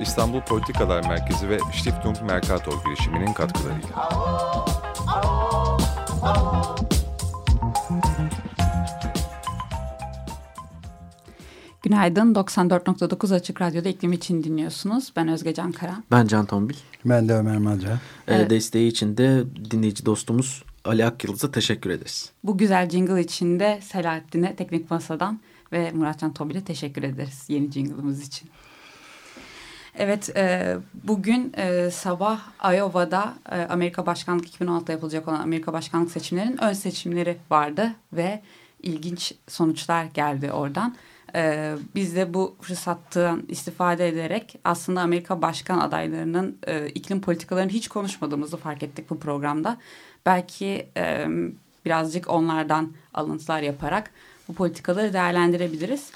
İstanbul Politikalar Merkezi ve Stiftung Mercator girişiminin katkılarıyla. Günaydın. 94.9 Açık Radyo'da iklim için dinliyorsunuz. Ben Özge Can Kara. Ben Can Tombil. Ben de Ömer Madra. Ee, evet. Desteği için de dinleyici dostumuz Ali Akyıldız'a teşekkür ederiz. Bu güzel jingle için de Selahattin'e Teknik Masa'dan ve Muratcan Tombil'e teşekkür ederiz yeni jingle'ımız için. Evet, e, bugün e, sabah Iowa'da e, Amerika Başkanlık 2016'da yapılacak olan Amerika Başkanlık seçimlerinin ön seçimleri vardı ve ilginç sonuçlar geldi oradan. E, biz de bu fırsattan istifade ederek aslında Amerika Başkan adaylarının e, iklim politikalarını hiç konuşmadığımızı fark ettik bu programda. Belki e, birazcık onlardan alıntılar yaparak bu politikaları değerlendirebiliriz.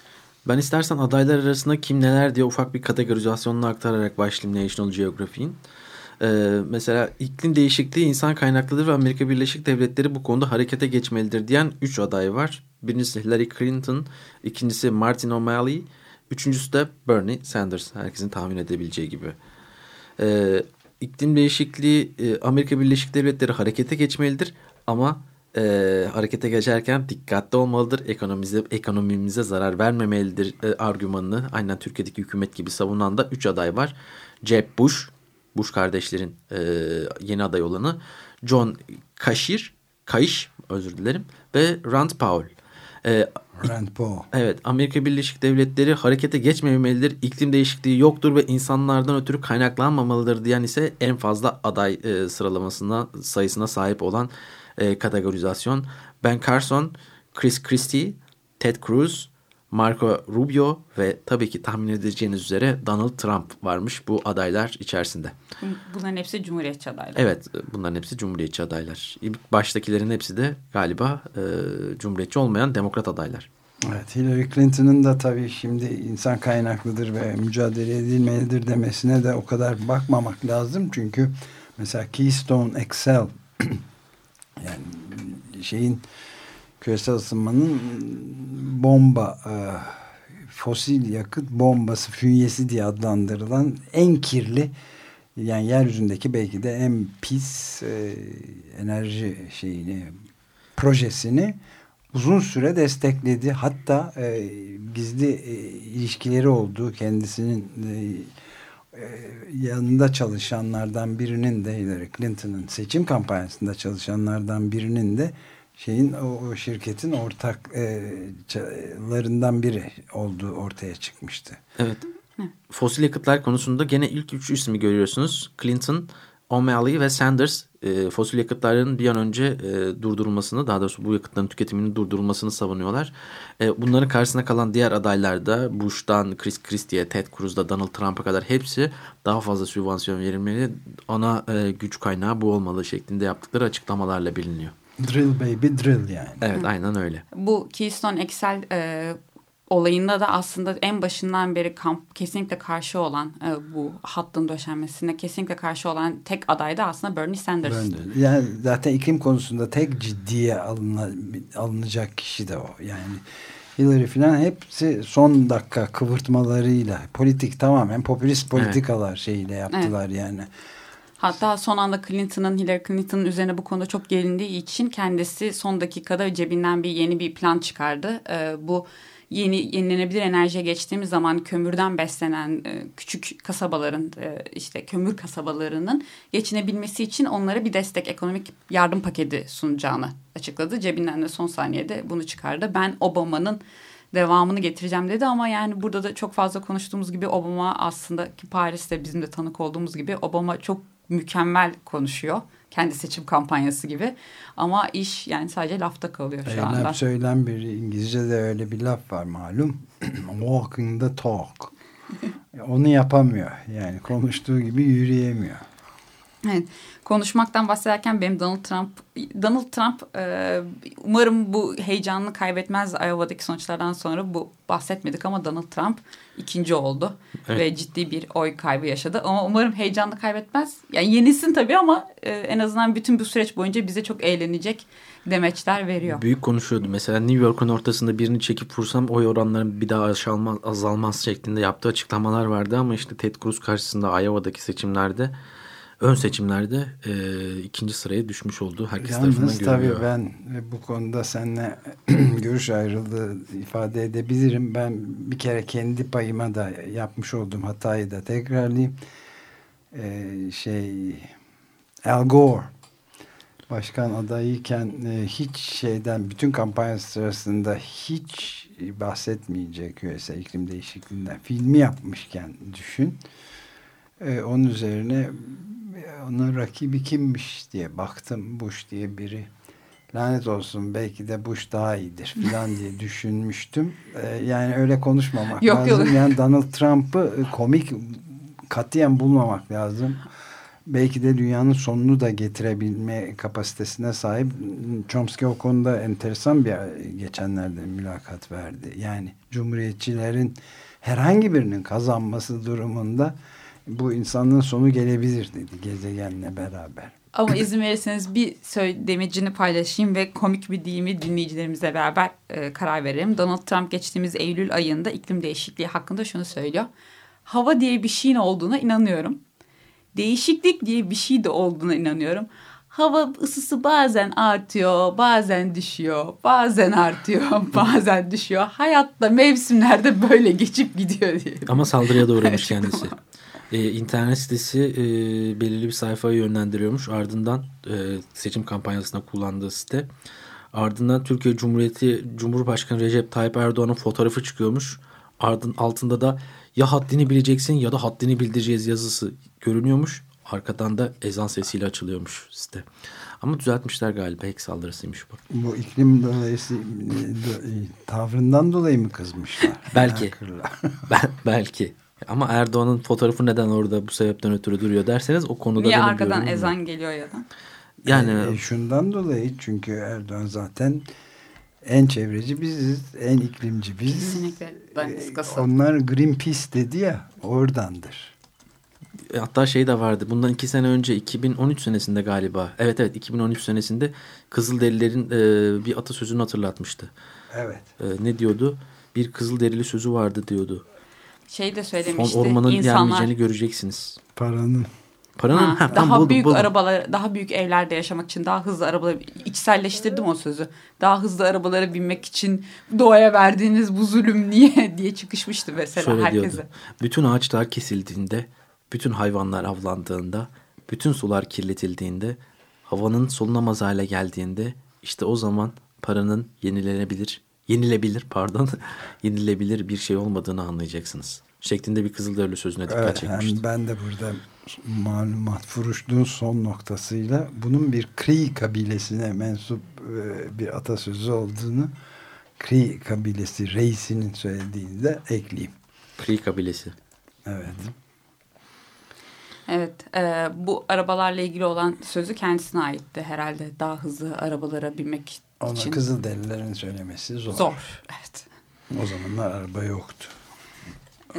Ben istersen adaylar arasında kim neler diye ufak bir kategorizasyonunu aktararak başlayayım National Geographic'in. Ee, mesela iklim değişikliği insan kaynaklıdır ve Amerika Birleşik Devletleri bu konuda harekete geçmelidir diyen 3 aday var. Birincisi Hillary Clinton, ikincisi Martin O'Malley, üçüncüsü de Bernie Sanders. Herkesin tahmin edebileceği gibi. Ee, iklim değişikliği e, Amerika Birleşik Devletleri harekete geçmelidir ama e, harekete geçerken dikkatli olmalıdır. Ekonomimize, ekonomimize zarar vermemelidir e, argümanını aynen Türkiye'deki hükümet gibi savunan da 3 aday var. Jeb Bush, Bush kardeşlerin e, yeni aday olanı. John Kashir, Kaiş özür dilerim ve Rand Paul. E, Rand Paul. Evet Amerika Birleşik Devletleri harekete geçmemelidir. İklim değişikliği yoktur ve insanlardan ötürü kaynaklanmamalıdır diyen ise en fazla aday e, sıralamasına sayısına sahip olan e, kategorizasyon. Ben Carson, Chris Christie, Ted Cruz, Marco Rubio ve tabii ki tahmin edeceğiniz üzere Donald Trump varmış bu adaylar içerisinde. Bunların hepsi Cumhuriyetçi adaylar. Evet bunların hepsi Cumhuriyetçi adaylar. İlk baştakilerin hepsi de galiba e, Cumhuriyetçi olmayan demokrat adaylar. Evet Hillary Clinton'ın da tabii şimdi insan kaynaklıdır ve mücadele edilmelidir demesine de o kadar bakmamak lazım. Çünkü mesela Keystone XL yani şeyin küresel ısınmanın bomba e, fosil yakıt bombası fünyesi diye adlandırılan en kirli yani yeryüzündeki belki de en pis e, enerji şeyini projesini uzun süre destekledi. Hatta e, gizli e, ilişkileri olduğu kendisinin e, yanında çalışanlardan birinin de Hillary Clinton'ın seçim kampanyasında çalışanlardan birinin de şeyin o, o şirketin ortaklarından e, biri olduğu ortaya çıkmıştı. Evet. Fosil yakıtlar konusunda gene ilk üç ismi görüyorsunuz. Clinton, O'Malley ve Sanders e, fosil yakıtların bir an önce e, durdurulmasını daha doğrusu bu yakıtların tüketiminin durdurulmasını savunuyorlar. E, bunların karşısına kalan diğer adaylar da Bush'tan Chris Christie'ye, Ted Cruz'da Donald Trump'a kadar hepsi daha fazla sübvansiyon verilmeli. Ana e, güç kaynağı bu olmalı şeklinde yaptıkları açıklamalarla biliniyor. Drill baby drill yani. Evet aynen öyle. Bu Keystone XL e, olayında da aslında en başından beri kamp kesinlikle karşı olan e, bu hattın döşenmesine kesinlikle karşı olan tek aday da aslında Bernie Sanders. Bernie. Yani zaten iklim konusunda tek ciddiye alına, alınacak kişi de o. Yani Hillary falan hepsi son dakika kıvırtmalarıyla politik tamamen popülist politikalar evet. şeyiyle yaptılar evet. yani. Hatta son anda Clinton'ın Hillary Clinton'ın üzerine bu konuda çok gelindiği için kendisi son dakikada cebinden bir yeni bir plan çıkardı. Ee, bu yeni yenilenebilir enerjiye geçtiğimiz zaman kömürden beslenen e, küçük kasabaların e, işte kömür kasabalarının geçinebilmesi için onlara bir destek ekonomik yardım paketi sunacağını açıkladı. Cebinden de son saniyede bunu çıkardı. Ben Obama'nın devamını getireceğim dedi ama yani burada da çok fazla konuştuğumuz gibi Obama aslında ki Paris'te bizim de tanık olduğumuz gibi Obama çok mükemmel konuşuyor. Kendi seçim kampanyası gibi. Ama iş yani sadece lafta kalıyor şu Eylem anda. söylen bir İngilizce'de öyle bir laf var malum. Walking the talk. Onu yapamıyor. Yani konuştuğu gibi yürüyemiyor. Evet, konuşmaktan bahsederken benim Donald Trump, Donald Trump e, umarım bu heyecanını kaybetmez Iowa'daki sonuçlardan sonra bu bahsetmedik ama Donald Trump ikinci oldu evet. ve ciddi bir oy kaybı yaşadı ama umarım heyecanını kaybetmez. Yani yenilsin tabii ama e, en azından bütün bu süreç boyunca bize çok eğlenecek demeçler veriyor. Büyük konuşuyordu. Mesela New York'un ortasında birini çekip vursam oy oranları bir daha aşalmaz, azalmaz şeklinde yaptığı açıklamalar vardı ama işte Ted Cruz karşısında Iowa'daki seçimlerde ön seçimlerde e, ikinci sıraya düşmüş oldu. Herkes Yalnız tarafından görülüyor. tabii ben bu konuda seninle görüş ayrılığı ifade edebilirim. Ben bir kere kendi payıma da yapmış olduğum hatayı da tekrarlayayım. Ee, şey Al Gore başkan adayıyken e, hiç şeyden bütün kampanya sırasında hiç bahsetmeyecek USA iklim değişikliğinden filmi yapmışken düşün. E, onun üzerine onun rakibi kimmiş diye baktım Bush diye biri lanet olsun belki de Bush daha iyidir falan diye düşünmüştüm. Ee, yani öyle konuşmamak yok, lazım. Yok. Yani Donald Trump'ı komik katiyen bulmamak lazım. Belki de dünyanın sonunu da getirebilme kapasitesine sahip. Chomsky o konuda enteresan bir geçenlerde mülakat verdi. Yani cumhuriyetçilerin herhangi birinin kazanması durumunda bu insanlığın sonu gelebilir dedi gezegenle beraber. Ama izin verirseniz bir demecini paylaşayım ve komik bir deyimi dinleyicilerimizle beraber e, karar verelim. Donald Trump geçtiğimiz Eylül ayında iklim değişikliği hakkında şunu söylüyor. Hava diye bir şeyin olduğuna inanıyorum. Değişiklik diye bir şey de olduğuna inanıyorum. Hava ısısı bazen artıyor, bazen düşüyor, bazen artıyor, bazen düşüyor. Hayatta mevsimlerde böyle geçip gidiyor diye. Ama saldırıya da uğramış kendisi e, internet sitesi e, belirli bir sayfayı yönlendiriyormuş. Ardından e, seçim kampanyasında kullandığı site. Ardından Türkiye Cumhuriyeti Cumhurbaşkanı Recep Tayyip Erdoğan'ın fotoğrafı çıkıyormuş. Ardın altında da ya haddini bileceksin ya da haddini bildireceğiz yazısı görünüyormuş. Arkadan da ezan sesiyle açılıyormuş site. Ama düzeltmişler galiba hack saldırısıymış bu. Bu iklim dolayısıyla tavrından dolayı mı kızmışlar? Belki. ben, belki. Ama Erdoğan'ın fotoğrafı neden orada bu sebepten ötürü duruyor derseniz o konuda Niye arkadan ezan da. geliyor ya da? Yani e, şundan dolayı çünkü Erdoğan zaten en çevreci biziz, en iklimci biziz. Kesinlikle. E, onlar Greenpeace dedi ya oradandır. E, hatta şey de vardı. Bundan iki sene önce 2013 senesinde galiba. Evet evet 2013 senesinde Kızılderililerin e, bir atasözünü hatırlatmıştı. Evet. E, ne diyordu? Bir Kızılderili sözü vardı diyordu şey de söylemişti. Son ormanın insanlar, yenmeyeceğini göreceksiniz. Paranın. Paranın ha, ha, daha buldum, büyük buldum. arabalar, daha büyük evlerde yaşamak için daha hızlı arabalar içselleştirdim o sözü. Daha hızlı arabalara binmek için doğaya verdiğiniz bu zulüm niye diye çıkışmıştı mesela Şöyle herkese. Diyordu, bütün ağaçlar kesildiğinde, bütün hayvanlar avlandığında, bütün sular kirletildiğinde, havanın solunamaz hale geldiğinde işte o zaman paranın yenilenebilir yenilebilir pardon yenilebilir bir şey olmadığını anlayacaksınız. Şeklinde bir Kızılderili sözüne dikkat evet, çekmiştim. Ben de burada malumat furuşluğun son noktasıyla bunun bir Kri kabilesine mensup e, bir atasözü olduğunu Kri kabilesi reisinin söylediğini de ekleyeyim. Kri kabilesi. Evet. Evet, e, bu arabalarla ilgili olan sözü kendisine aitti herhalde. Daha hızlı arabalara binmek ona için. Kızılderililerin söylemesi zor. Zor, evet. O zamanlar araba yoktu.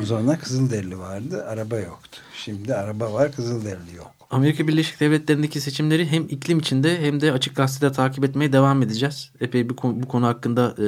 O zamanlar Kızılderili vardı, araba yoktu. Şimdi araba var, Kızılderili yok. Amerika Birleşik Devletleri'ndeki seçimleri hem iklim içinde hem de açık gazetede takip etmeye devam edeceğiz. Epey bir konu, bu konu hakkında e,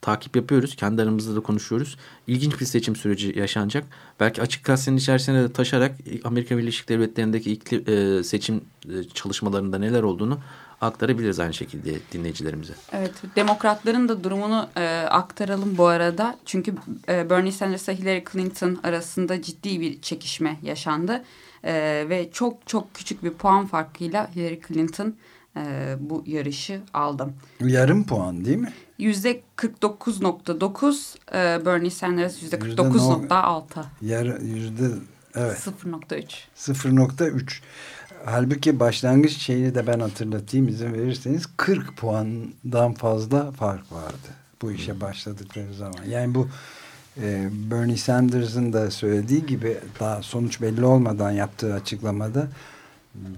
takip yapıyoruz. Kendi aramızda da konuşuyoruz. İlginç bir seçim süreci yaşanacak. Belki açık gazetenin içerisine de taşarak Amerika Birleşik Devletleri'ndeki iklim, e, seçim e, çalışmalarında neler olduğunu aktarabiliriz aynı şekilde dinleyicilerimize. Evet, demokratların da durumunu e, aktaralım bu arada. Çünkü e, Bernie Sanders ile Hillary Clinton arasında ciddi bir çekişme yaşandı. E, ve çok çok küçük bir puan farkıyla Hillary Clinton e, bu yarışı aldı. Yarım puan değil mi? Yüzde 49.9, e, Bernie Sanders yüzde 49.6. Yarı yüzde evet. 0.3. 0.3. Halbuki başlangıç şeyini de ben hatırlatayım izin verirseniz 40 puandan fazla fark vardı bu işe başladıkları zaman. Yani bu e, Bernie Sanders'ın da söylediği gibi daha sonuç belli olmadan yaptığı açıklamada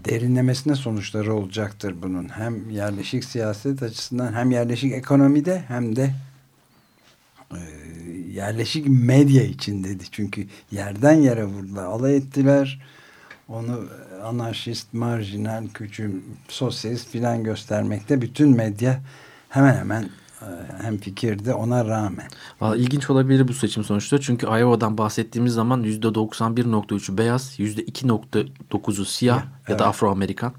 derinlemesine sonuçları olacaktır bunun. Hem yerleşik siyaset açısından hem yerleşik ekonomide hem de e, yerleşik medya için dedi. Çünkü yerden yere vurdular, alay ettiler. Onu anarşist, marjinal, küçük, sosyalist filan göstermekte bütün medya hemen hemen e, hem fikirde ona rağmen. Valla ilginç olabilir bu seçim sonuçları. Çünkü Iowa'dan bahsettiğimiz zaman %91.3'ü beyaz, %2.9'u siyah ya, ya da Afro-Amerikan.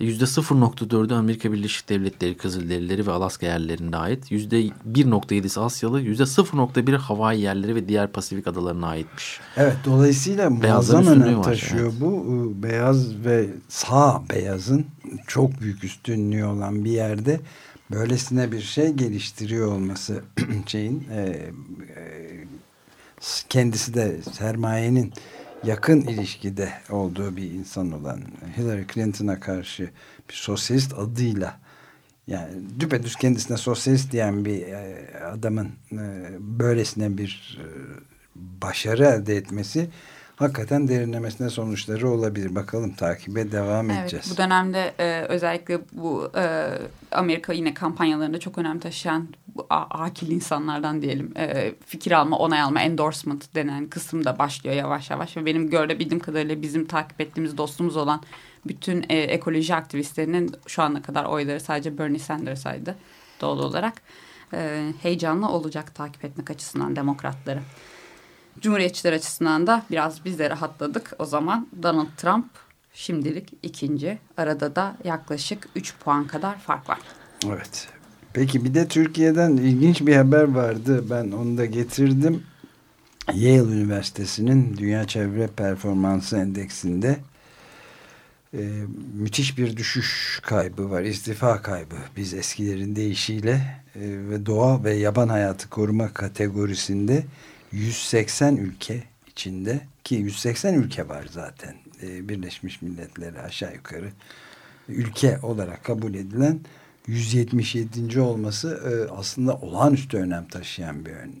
%0.4'ü Amerika Birleşik Devletleri Kızılderilileri ve Alaska yerlerine ait. %1.7'si Asyalı, %0.1'i Hawaii yerleri ve diğer Pasifik adalarına aitmiş. Evet dolayısıyla muazzam önem taşıyor evet. bu. Beyaz ve sağ beyazın çok büyük üstünlüğü olan bir yerde böylesine bir şey geliştiriyor olması şeyin e, e, kendisi de sermayenin yakın ilişkide olduğu bir insan olan Hillary Clinton'a karşı bir sosyalist adıyla yani düpedüz kendisine sosyalist diyen bir e, adamın e, böylesine bir e, başarı elde etmesi hakikaten derinlemesine sonuçları olabilir. Bakalım takibe devam evet, edeceğiz. Bu dönemde e, özellikle bu e, Amerika yine kampanyalarında çok önem taşıyan bu, akil insanlardan diyelim e, fikir alma, onay alma, endorsement denen kısım da başlıyor yavaş yavaş. Ve benim görebildiğim kadarıyla bizim takip ettiğimiz dostumuz olan bütün e, ekoloji aktivistlerinin şu ana kadar oyları sadece Bernie Sanders'aydı doğal olarak. E, heyecanlı olacak takip etmek açısından demokratları. Cumhuriyetçiler açısından da biraz biz de rahatladık. O zaman Donald Trump şimdilik ikinci. Arada da yaklaşık 3 puan kadar fark var. Evet. Peki bir de Türkiye'den ilginç bir haber vardı. Ben onu da getirdim. Yale Üniversitesi'nin Dünya Çevre Performansı Endeksinde e, müthiş bir düşüş kaybı var. istifa kaybı. Biz eskilerin deyişiyle e, ve doğa ve yaban hayatı koruma kategorisinde 180 ülke içinde ki 180 ülke var zaten e, Birleşmiş Milletleri aşağı yukarı ülke olarak kabul edilen 177. olması e, aslında olağanüstü önem taşıyan bir ön,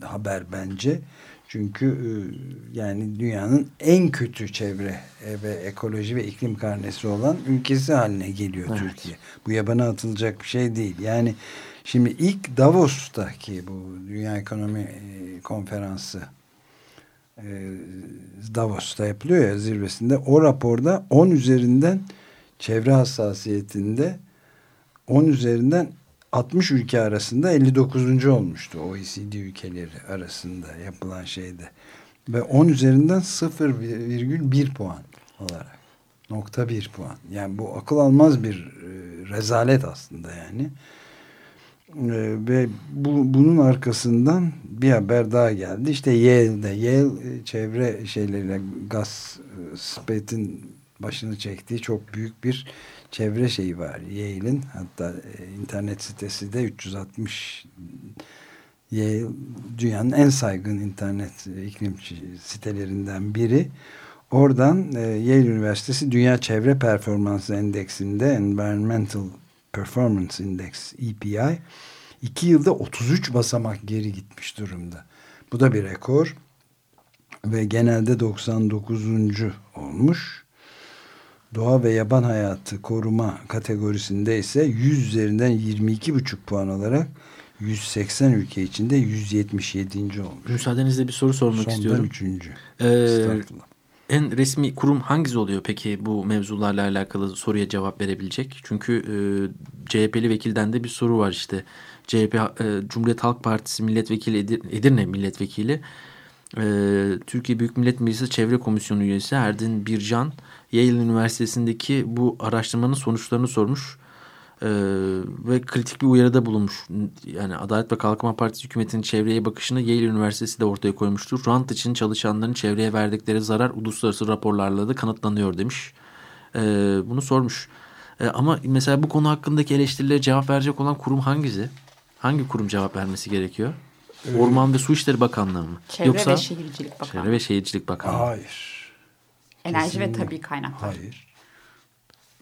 haber bence. Çünkü e, yani dünyanın en kötü çevre e, ve ekoloji ve iklim karnesi olan ülkesi haline geliyor evet. Türkiye. Bu yabana atılacak bir şey değil. Yani Şimdi ilk Davos'taki bu Dünya Ekonomi e, Konferansı e, Davos'ta yapılıyor ya zirvesinde. O raporda 10 üzerinden çevre hassasiyetinde 10 üzerinden 60 ülke arasında 59. olmuştu OECD ülkeleri arasında yapılan şeyde. Ve 10 üzerinden 0,1 puan olarak. Nokta 1 puan. Yani bu akıl almaz bir e, rezalet aslında yani. Ee, ve bu, bunun arkasından bir haber daha geldi. İşte Yale'de Yale e, çevre şeyleriyle gaz e, Spet'in başını çektiği çok büyük bir çevre şeyi var. Yale'in hatta e, internet sitesi de 360 Yale dünyanın en saygın internet iklim sitelerinden biri. Oradan Yale Üniversitesi Dünya Çevre Performansı Endeksinde Environmental Performance Index EPI iki yılda 33 basamak geri gitmiş durumda. Bu da bir rekor ve genelde 99. olmuş. Doğa ve yaban hayatı koruma kategorisinde ise 100 üzerinden 22,5 puan olarak 180 ülke içinde 177. olmuş. Müsaadenizle bir soru sormak Sondan istiyorum. üçüncü. Ee, en resmi kurum hangisi oluyor peki bu mevzularla alakalı soruya cevap verebilecek? Çünkü e, CHP'li vekilden de bir soru var işte. CHP e, Cumhuriyet Halk Partisi milletvekili Edir, Edirne milletvekili e, Türkiye Büyük Millet Meclisi Çevre Komisyonu üyesi Erdin Bircan Yale Üniversitesi'ndeki bu araştırmanın sonuçlarını sormuş. Ee, ve kritik bir uyarıda bulunmuş. Yani Adalet ve Kalkınma Partisi hükümetinin çevreye bakışını Yale Üniversitesi de ortaya koymuştur. Rant için çalışanların çevreye verdikleri zarar uluslararası raporlarla da kanıtlanıyor demiş. Ee, bunu sormuş. Ee, ama mesela bu konu hakkındaki eleştirilere cevap verecek olan kurum hangisi? Hangi kurum cevap vermesi gerekiyor? Ee, Orman ve Su İşleri Bakanlığı mı? Çevre Yoksa, ve Şehircilik Bakanlığı. Çevre ve Şehircilik Bakanlığı. Hayır. Enerji Kesinlikle. ve Tabii Kaynaklar. Hayır.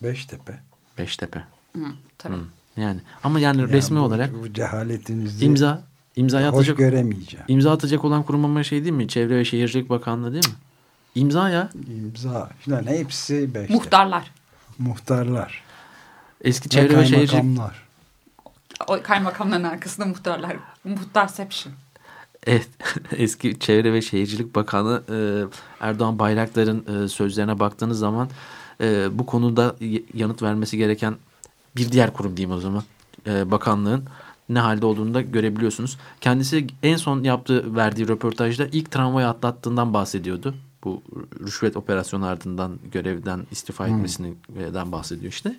Beştepe. Beştepe. Hı, tabii. Hı. Yani ama yani, yani resmi bu, olarak bu cehaletinizi imza imza atacak göremeyeceğim. İmza atacak olan kurum ama şey değil mi? Çevre ve Şehircilik Bakanlığı değil mi? İmza ya. İmza filan hepsi beşte. Muhtarlar. Muhtarlar. Eski çevre ve, şehircilik. kaymakamlar. O kaymakamların arkasında muhtarlar. Muhtarception. Evet, eski Çevre ve Şehircilik Bakanı e, Erdoğan Bayraktar'ın e, sözlerine baktığınız zaman e, bu konuda yanıt vermesi gereken bir diğer kurum diyeyim o zaman. E, bakanlığın ne halde olduğunu da görebiliyorsunuz. Kendisi en son yaptığı verdiği röportajda ilk tramvayı atlattığından bahsediyordu. Bu rüşvet operasyonu ardından görevden istifa hmm. etmesinden bahsediyor işte.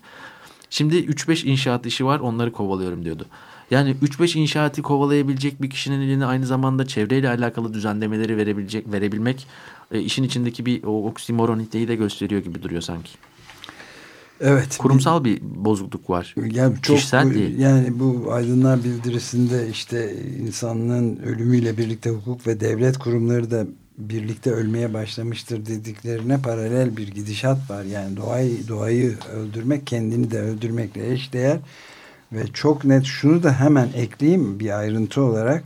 Şimdi 3-5 inşaat işi var onları kovalıyorum diyordu. Yani 3-5 inşaatı kovalayabilecek bir kişinin eline aynı zamanda çevreyle alakalı düzenlemeleri verebilecek verebilmek e, işin içindeki bir o oksimoroniteyi de gösteriyor gibi duruyor sanki. Evet. Kurumsal bir, bir bozukluk var. Yani çok Kişisel değil. Yani bu aydınlar bildirisinde işte insanlığın ölümüyle birlikte hukuk ve devlet kurumları da birlikte ölmeye başlamıştır dediklerine paralel bir gidişat var. Yani doğayı doğayı öldürmek kendini de öldürmekle eşdeğer ve çok net şunu da hemen ekleyeyim bir ayrıntı olarak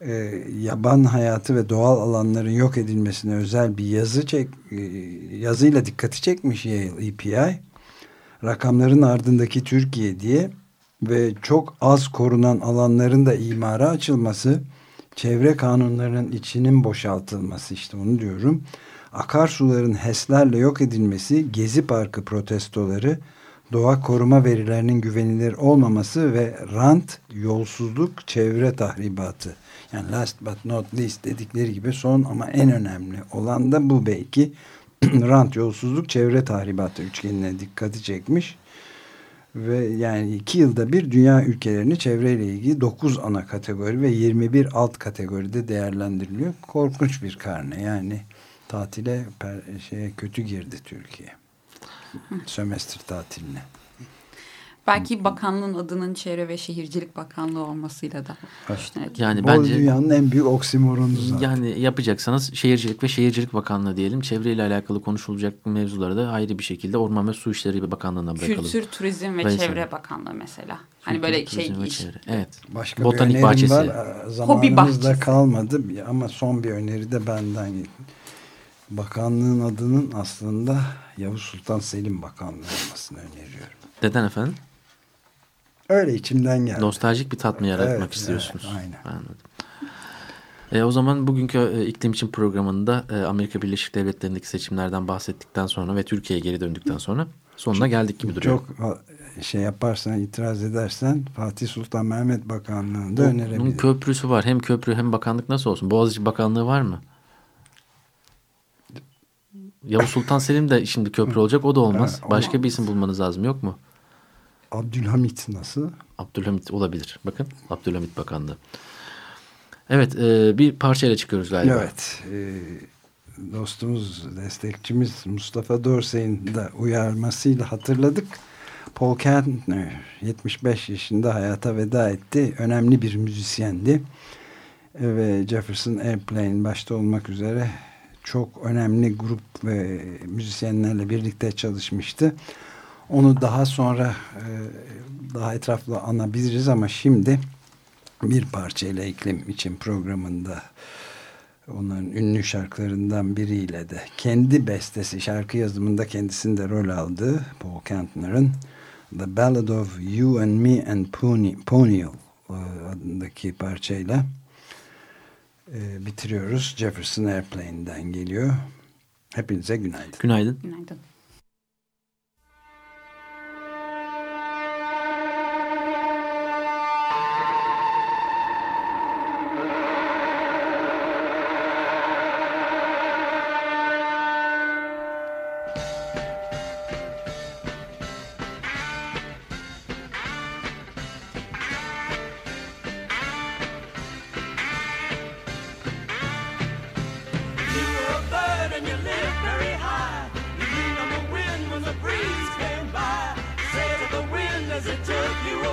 e, yaban hayatı ve doğal alanların yok edilmesine özel bir yazı çek e, yazıyla dikkati çekmiş EPI rakamların ardındaki Türkiye diye ve çok az korunan alanların da imara açılması çevre kanunlarının içinin boşaltılması işte onu diyorum akarsuların HES'lerle yok edilmesi Gezi Parkı protestoları doğa koruma verilerinin güvenilir olmaması ve rant, yolsuzluk, çevre tahribatı. Yani last but not least dedikleri gibi son ama en önemli olan da bu belki rant, yolsuzluk, çevre tahribatı üçgenine dikkati çekmiş. Ve yani iki yılda bir dünya ülkelerini çevreyle ilgili 9 ana kategori ve 21 alt kategoride değerlendiriliyor. Korkunç bir karne yani tatile şeye kötü girdi Türkiye sömestr tatiline. Belki bakanlığın adının Çevre ve Şehircilik Bakanlığı olmasıyla da evet. Yani bence dünyanın en büyük oksimoronu zaten. Yani yapacaksanız Şehircilik ve Şehircilik Bakanlığı diyelim. Çevreyle alakalı konuşulacak mevzuları da ayrı bir şekilde Orman ve Su İşleri Bakanlığı'na bırakalım. Kültür, Turizm ve Mesela. Çevre Bakanlığı mesela. Hani Kültür, böyle şey iş. Çevre. Evet. Başka Botanik bir bahçesi. var. Zamanımızda kalmadı ama son bir öneri de benden bakanlığın adının aslında Yavuz Sultan Selim Bakanlığı olmasını öneriyorum. Neden efendim? Öyle içimden geldi. Nostaljik bir tat mı yaratmak evet, istiyorsunuz? Evet, aynen. Anladım. E, o zaman bugünkü e, iklim için programında e, Amerika Birleşik Devletleri'ndeki seçimlerden bahsettikten sonra ve Türkiye'ye geri döndükten sonra sonuna geldik gibi duruyor. Çok şey yaparsan, itiraz edersen Fatih Sultan Mehmet Bakanlığı'nda da önerebilirim. Bunun köprüsü var. Hem köprü hem bakanlık nasıl olsun? Boğaziçi Bakanlığı var mı? Yavuz Sultan Selim de şimdi köprü olacak. O da olmaz. Başka bir isim bulmanız lazım. Yok mu? Abdülhamit nasıl? Abdülhamit olabilir. Bakın Abdülhamit Bakanlığı. Evet e, bir parçayla çıkıyoruz galiba. Evet. E, dostumuz, destekçimiz Mustafa Dorsey'in de uyarmasıyla hatırladık. Paul Kantner 75 yaşında hayata veda etti. Önemli bir müzisyendi. Ve Jefferson Airplane başta olmak üzere çok önemli grup ve müzisyenlerle birlikte çalışmıştı. Onu daha sonra e, daha etraflı anabiliriz ama şimdi bir parçayla iklim için programında onların ünlü şarkılarından biriyle de kendi bestesi şarkı yazımında kendisinde rol aldığı Paul Kantner'ın The Ballad of You and Me and Pony, e, adındaki parçayla e, bitiriyoruz. Jefferson Airplane'den geliyor. Hepinize günaydın. Günaydın. Günaydın.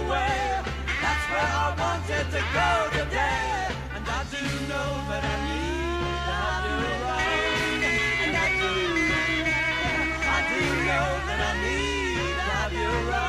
away. That's where I wanted to go today. And I do know that I need, that I do wrong. And I do, I do know that I need, that I do wrong.